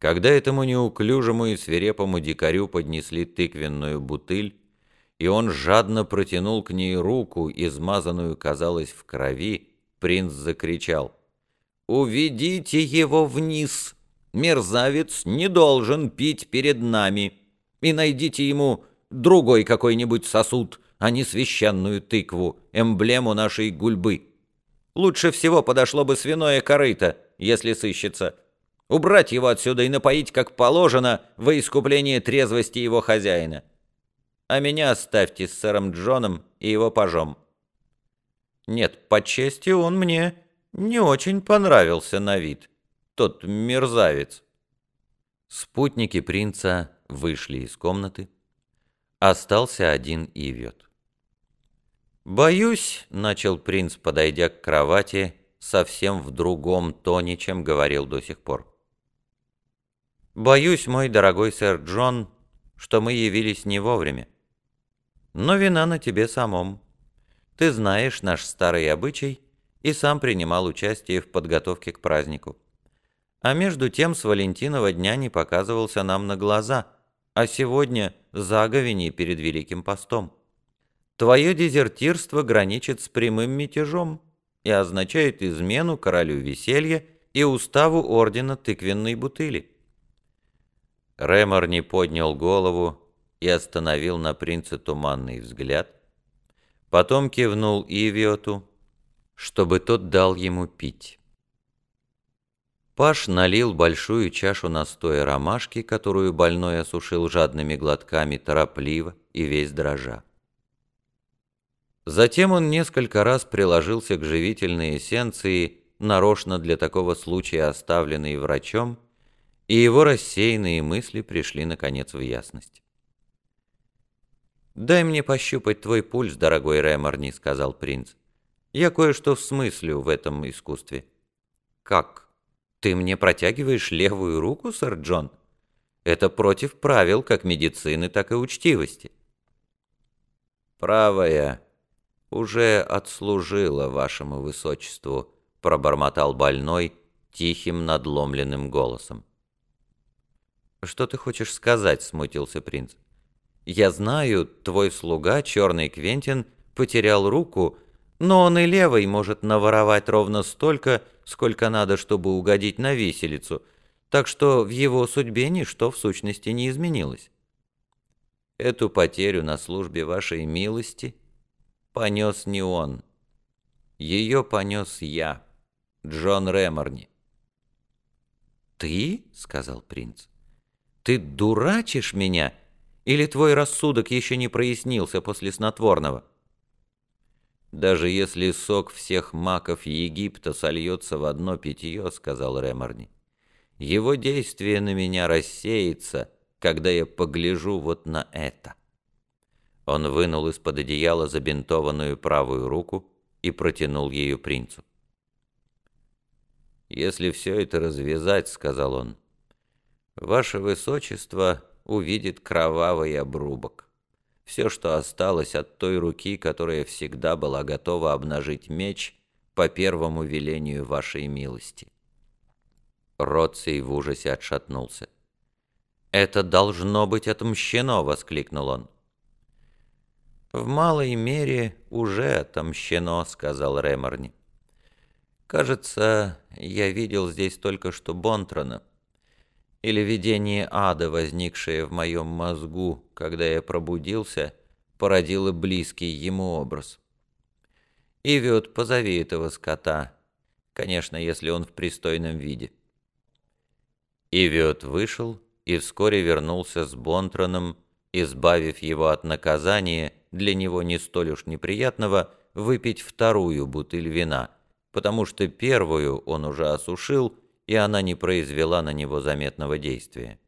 Когда этому неуклюжему и свирепому дикарю поднесли тыквенную бутыль, и он жадно протянул к ней руку, измазанную, казалось, в крови, принц закричал. «Уведите его вниз! Мерзавец не должен пить перед нами! И найдите ему другой какой-нибудь сосуд, а не священную тыкву, эмблему нашей гульбы. Лучше всего подошло бы свиное корыто, если сыщется» убрать его отсюда и напоить, как положено, во искупление трезвости его хозяина. А меня оставьте с сэром Джоном и его пажом. Нет, по чести он мне не очень понравился на вид, тот мерзавец. Спутники принца вышли из комнаты. Остался один Ивет. «Боюсь», — начал принц, подойдя к кровати, совсем в другом тоне, чем говорил до сих пор. Боюсь, мой дорогой сэр Джон, что мы явились не вовремя. Но вина на тебе самом. Ты знаешь наш старый обычай и сам принимал участие в подготовке к празднику. А между тем с Валентинова дня не показывался нам на глаза, а сегодня заговени перед Великим постом. Твое дезертирство граничит с прямым мятежом и означает измену королю веселья и уставу ордена тыквенной бутыли. Ремор не поднял голову и остановил на принце туманный взгляд. Потом кивнул Ивиоту, чтобы тот дал ему пить. Паш налил большую чашу настоя ромашки, которую больной осушил жадными глотками торопливо и весь дрожа. Затем он несколько раз приложился к живительной эссенции, нарочно для такого случая оставленной врачом, и его рассеянные мысли пришли наконец в ясность. «Дай мне пощупать твой пульс, дорогой Реморни», — сказал принц. «Я кое-что всмыслю в этом искусстве». «Как? Ты мне протягиваешь левую руку, сэр Джон? Это против правил как медицины, так и учтивости». «Правая уже отслужила вашему высочеству», — пробормотал больной тихим надломленным голосом. «Что ты хочешь сказать?» — смутился принц. «Я знаю, твой слуга, черный Квентин, потерял руку, но он и левой может наворовать ровно столько, сколько надо, чтобы угодить на виселицу, так что в его судьбе ничто в сущности не изменилось. Эту потерю на службе вашей милости понес не он. Ее понес я, Джон Реморни». «Ты?» — сказал принц. Ты дурачишь меня? Или твой рассудок еще не прояснился после снотворного? Даже если сок всех маков Египта сольется в одно питье, сказал Реморни, его действие на меня рассеется, когда я погляжу вот на это. Он вынул из-под одеяла забинтованную правую руку и протянул ею принцу. «Если все это развязать, — сказал он, Ваше Высочество увидит кровавый обрубок. Все, что осталось от той руки, которая всегда была готова обнажить меч по первому велению вашей милости. Роций в ужасе отшатнулся. «Это должно быть отмщено!» — воскликнул он. «В малой мере уже отомщено», — сказал Реморни. «Кажется, я видел здесь только что Бонтрона или видение ада, возникшее в моем мозгу, когда я пробудился, породило близкий ему образ. Ивиот, позови этого скота, конечно, если он в пристойном виде. Ивиот вышел и вскоре вернулся с Бонтроном, избавив его от наказания, для него не столь уж неприятного, выпить вторую бутыль вина, потому что первую он уже осушил, и она не произвела на него заметного действия.